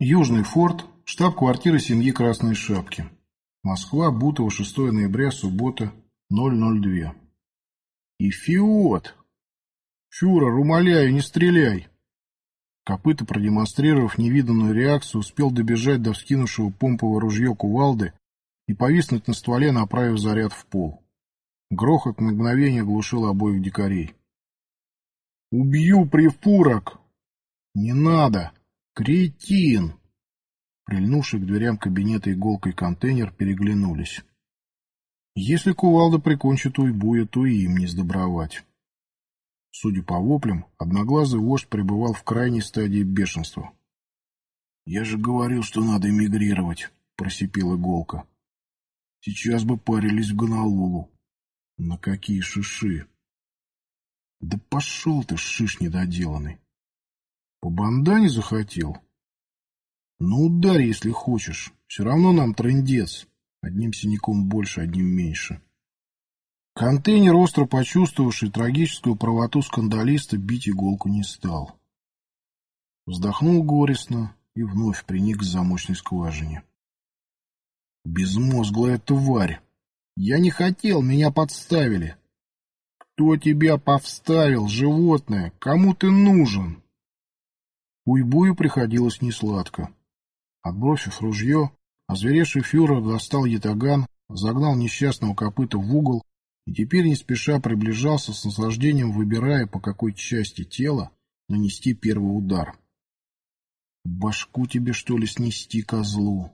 Южный форт, штаб-квартира семьи Красной Шапки. Москва, Бутово, 6 ноября, суббота, 002. «Ифиот! Фюрер, умоляю, не стреляй!» Копыта, продемонстрировав невиданную реакцию, успел добежать до вскинувшего помповое ружье кувалды и повиснуть на стволе, направив заряд в пол. Грохот на мгновение глушил обоих дикарей. «Убью, прифурок!» «Не надо! Кретин!» Прильнувший к дверям кабинета иголкой контейнер переглянулись. Если кувалда прикончит уйбуя, то и им не сдобровать. Судя по воплям, одноглазый вождь пребывал в крайней стадии бешенства. «Я же говорил, что надо эмигрировать», — просипел иголка. «Сейчас бы парились в Гонолулу». «На какие шиши?» Да пошел ты, шиш недоделанный. По бандане захотел? Ну, ударь, если хочешь. Все равно нам трындец. Одним синяком больше, одним меньше. Контейнер, остро почувствовавший трагическую правоту скандалиста, бить иголку не стал. Вздохнул горестно и вновь приник к замочной скважине. Безмозглая тварь! Я не хотел, меня подставили. Кто тебя повставил, животное? Кому ты нужен? Уйбую приходилось несладко. Отбросив ружье, озверевший фюрер достал ятаган, загнал несчастного копыта в угол и теперь не спеша приближался с наслаждением, выбирая, по какой части тела нанести первый удар. «Башку тебе, что ли, снести козлу?»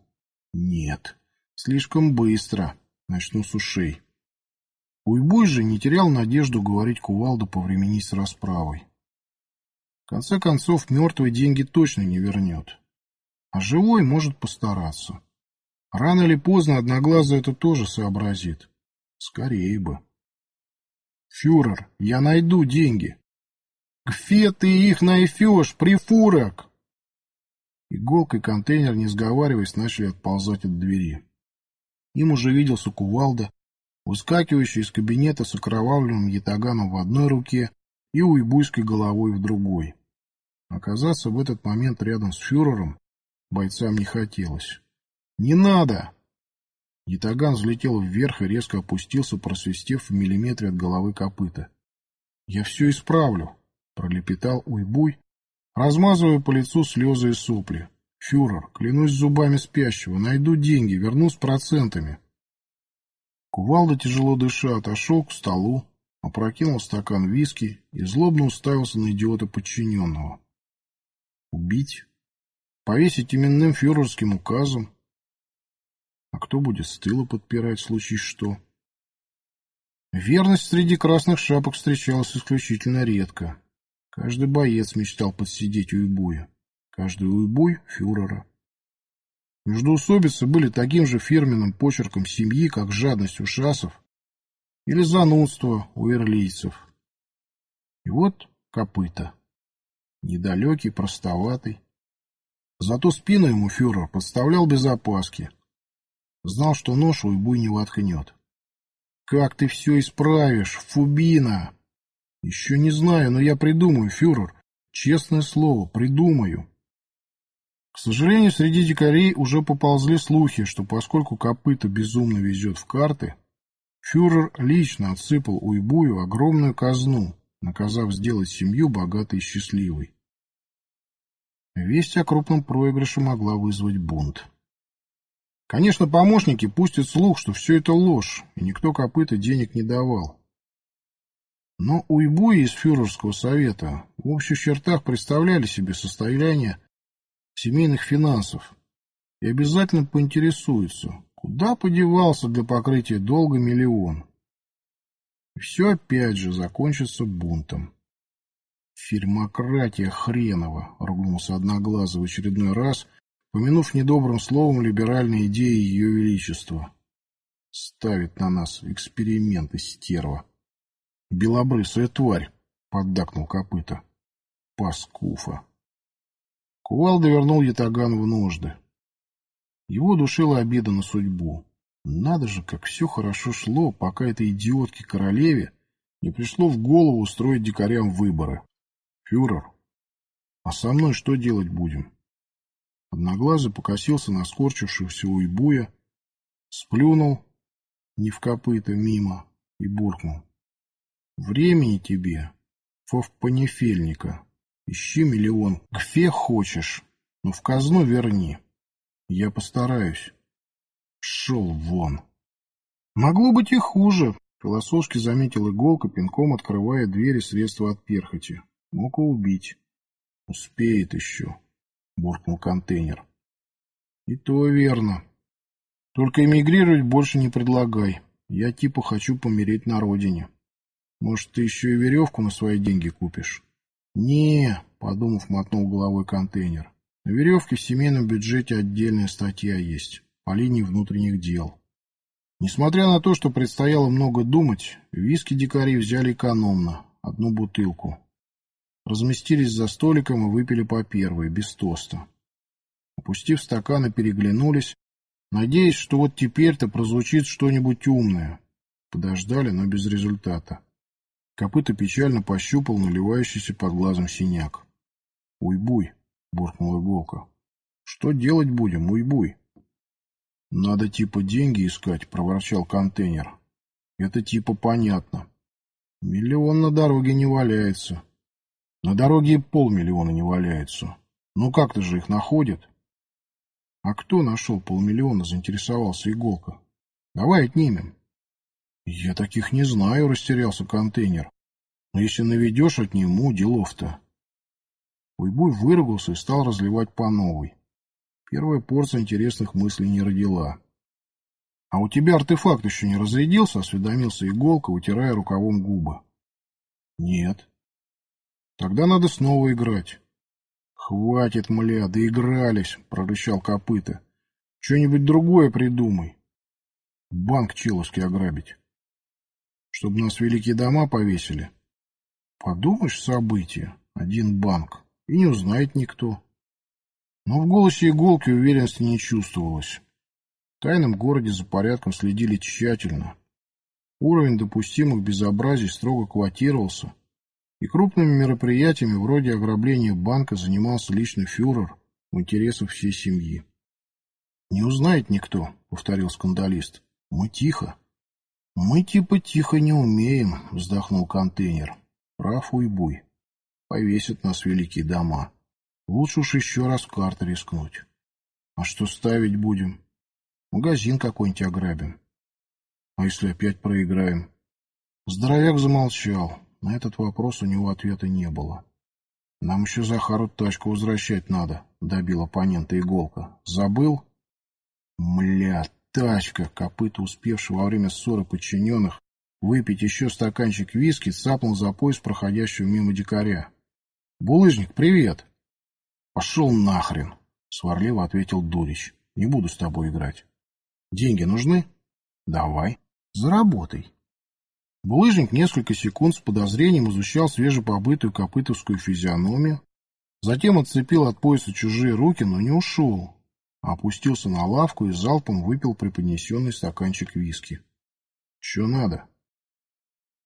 «Нет, слишком быстро. Начну с ушей». Уйбуй же не терял надежду говорить кувалду повременить с расправой. В конце концов, мертвый деньги точно не вернет. А живой может постараться. Рано или поздно Одноглазый это тоже сообразит. Скорее бы. Фюрер, я найду деньги. Гфе ты их найдешь, прифурок! Иголка и контейнер, не сговариваясь, начали отползать от двери. Им уже виделся кувалда, выскакивающий из кабинета с окровавленным ятаганом в одной руке и уйбуйской головой в другой. Оказаться в этот момент рядом с фюрером бойцам не хотелось. «Не надо!» Ятаган взлетел вверх и резко опустился, просвистев в миллиметре от головы копыта. «Я все исправлю», — пролепетал Уйбуй, размазывая по лицу слезы и сопли. «Фюрер, клянусь зубами спящего, найду деньги, верну с процентами». Кувалда, тяжело дыша, отошел к столу, опрокинул стакан виски и злобно уставился на идиота подчиненного. Убить? Повесить именным фюрерским указом? А кто будет с тыла подпирать, в случае что? Верность среди красных шапок встречалась исключительно редко. Каждый боец мечтал подсидеть уйбуя. Каждый уйбуй — фюрера. Междоусобицы были таким же фирменным почерком семьи, как жадность у шасов или занудство у ирлийцев. И вот копыта. Недалекий, простоватый. Зато спину ему фюрер подставлял без опаски. Знал, что нож уйбуй не воткнет. «Как ты все исправишь, Фубина?» «Еще не знаю, но я придумаю, фюрер. Честное слово, придумаю». К сожалению, среди дикарей уже поползли слухи, что поскольку копыта безумно везет в карты, фюрер лично отсыпал Уйбую огромную казну, наказав сделать семью богатой и счастливой. Весть о крупном проигрыше могла вызвать бунт. Конечно, помощники пустят слух, что все это ложь, и никто копыта денег не давал. Но уйбуи из фюрерского совета в общих чертах представляли себе состояние семейных финансов и обязательно поинтересуется, куда подевался для покрытия долга миллион. И все опять же закончится бунтом. «Фильмократия хренова!» — ругнулся Одноглазый в очередной раз, помянув недобрым словом либеральные идеи Ее Величества. «Ставит на нас эксперименты стерва!» «Белобрысая тварь!» — поддакнул копыта. «Паскуфа!» Кувалда вернул ятаган в ножды. Его душила обида на судьбу. Надо же, как все хорошо шло, пока этой идиотке-королеве не пришло в голову устроить дикарям выборы. Фюрер, а со мной что делать будем? Одноглазый покосился на скорчившегося уйбуя, сплюнул, не в копыта, мимо, и буркнул. Времени тебе, фовпанефельника. Ищи миллион, гфе хочешь, но в казну верни. Я постараюсь. Шел вон. Могло быть и хуже, философски заметил иголка, пинком открывая двери средства от перхоти. Мог убить. Успеет еще, буркнул контейнер. И то верно. Только эмигрировать больше не предлагай. Я типа хочу помереть на родине. Может, ты еще и веревку на свои деньги купишь? Не, подумав, мотнул головой контейнер. На веревке в семейном бюджете отдельная статья есть, по линии внутренних дел. Несмотря на то, что предстояло много думать, виски дикари взяли экономно, одну бутылку. Разместились за столиком и выпили по первой, без тоста. Опустив стаканы, переглянулись, надеясь, что вот теперь-то прозвучит что-нибудь умное. Подождали, но без результата. Копыта печально пощупал наливающийся под глазом синяк. «Уйбуй!» — буркнула иголка. «Что делать будем, уйбуй?» «Надо типа деньги искать», — проворчал контейнер. «Это типа понятно. Миллион на дороге не валяется. На дороге и полмиллиона не валяется. Ну как-то же их находят?» «А кто нашел полмиллиона?» — заинтересовался Иголка. «Давай отнимем». «Я таких не знаю», — растерялся контейнер. «Но если наведешь, отниму, делов-то». Уйбуй выругался и стал разливать по новой. Первая порция интересных мыслей не родила. «А у тебя артефакт еще не разрядился?» — осведомился Иголка, утирая рукавом губы. «Нет». «Тогда надо снова играть». «Хватит, мля, доигрались!» — прорычал копыта. «Что-нибудь другое придумай. Банк Человский ограбить. Чтобы нас великие дома повесили. Подумаешь, событие. Один банк. И не узнает никто». Но в голосе иголки уверенности не чувствовалось. В тайном городе за порядком следили тщательно. Уровень допустимых безобразий строго квотировался — и крупными мероприятиями вроде ограбления банка занимался лично фюрер в интересах всей семьи. «Не узнает никто», — повторил скандалист. «Мы тихо». «Мы типа тихо не умеем», — вздохнул контейнер. «Прав уйбуй. Повесят нас великие дома. Лучше уж еще раз карты рискнуть. А что ставить будем? Магазин какой-нибудь ограбим. А если опять проиграем?» Здоровяк замолчал. На этот вопрос у него ответа не было. «Нам еще Захару тачку возвращать надо», — добил оппонента Иголка. «Забыл?» «Мля, тачка!» — копыта, успевший во время ссоры подчиненных выпить еще стаканчик виски, цапнул за пояс проходящего мимо дикаря. «Булыжник, привет!» «Пошел нахрен!» — сварливо ответил Дурич. «Не буду с тобой играть». «Деньги нужны?» «Давай. Заработай». Булыжник несколько секунд с подозрением изучал свежепобытую копытовскую физиономию, затем отцепил от пояса чужие руки, но не ушел, а опустился на лавку и залпом выпил преподнесенный стаканчик виски. Че надо?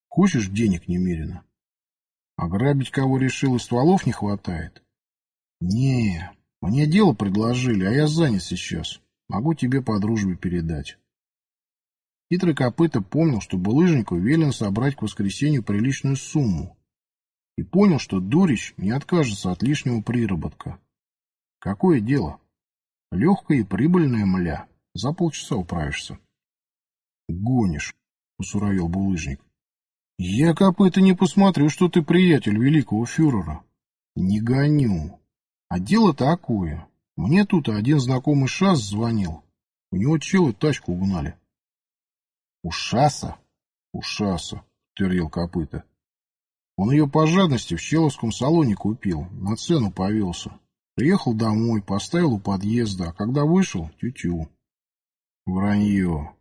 Хочешь денег немерено? Ограбить кого решил и стволов не хватает? Не, мне дело предложили, а я занят сейчас. Могу тебе по дружбе передать. Хитрый копыта помнил, что булыжнику велено собрать к воскресенью приличную сумму. И понял, что Дурич не откажется от лишнего приработка. Какое дело? Легкая и прибыльная мля. За полчаса управишься. Гонишь, усуровил булыжник. Я, копыта, не посмотрю, что ты приятель великого фюрера. Не гоню. А дело такое. Мне тут один знакомый шас звонил. У него челы тачку угнали. Ушаса? Ушаса, твердил копыта. Он ее по жадности в Человском салоне купил, на цену повелся. Приехал домой, поставил у подъезда, а когда вышел, тю-тю. Вранье.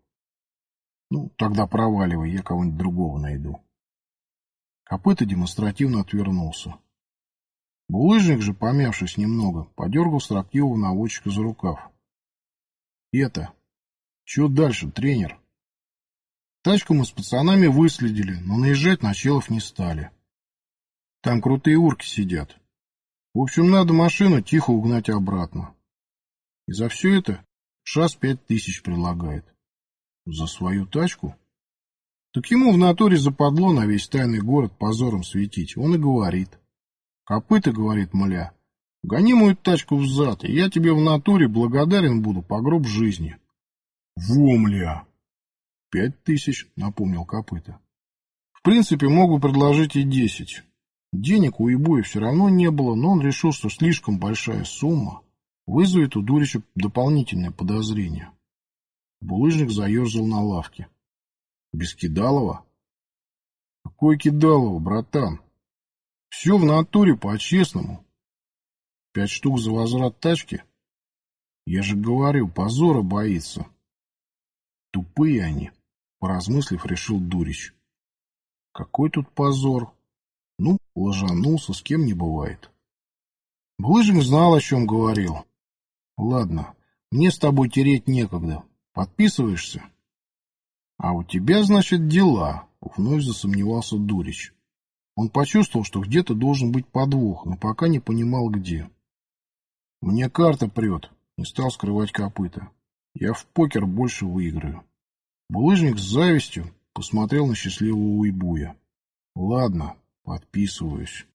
Ну, тогда проваливай, я кого-нибудь другого найду. Копыта демонстративно отвернулся. Булыжник же, помявшись немного, подергал строптивого наводчика за рукав. — Это... Че дальше, тренер? Тачку мы с пацанами выследили, но наезжать на челов не стали. Там крутые урки сидят. В общем, надо машину тихо угнать обратно. И за все это ШАС пять тысяч предлагает. За свою тачку? Так ему в натуре западло на весь тайный город позором светить. Он и говорит. Копыта, говорит мля, гони мою тачку взад, и я тебе в натуре благодарен буду по гроб жизни. Во, мля! Пять тысяч, напомнил Копыта. В принципе, мог бы предложить и десять. Денег у Ибуя все равно не было, но он решил, что слишком большая сумма вызовет у Дурича дополнительное подозрение. Булыжник заерзал на лавке. Без Кидалова? Какой Кидалова, братан? Все в натуре по-честному. Пять штук за возврат тачки? Я же говорил, позора боится. Тупые они, поразмыслив, решил Дурич. Какой тут позор? Ну, ложанулся, с кем не бывает. Булыжник знал, о чем говорил. Ладно, мне с тобой тереть некогда. Подписываешься? А у тебя, значит, дела, вновь засомневался Дурич. Он почувствовал, что где-то должен быть подвох, но пока не понимал, где. Мне карта прет, не стал скрывать копыта. Я в покер больше выиграю. Булыжник с завистью посмотрел на счастливого уйбуя. Ладно, подписываюсь.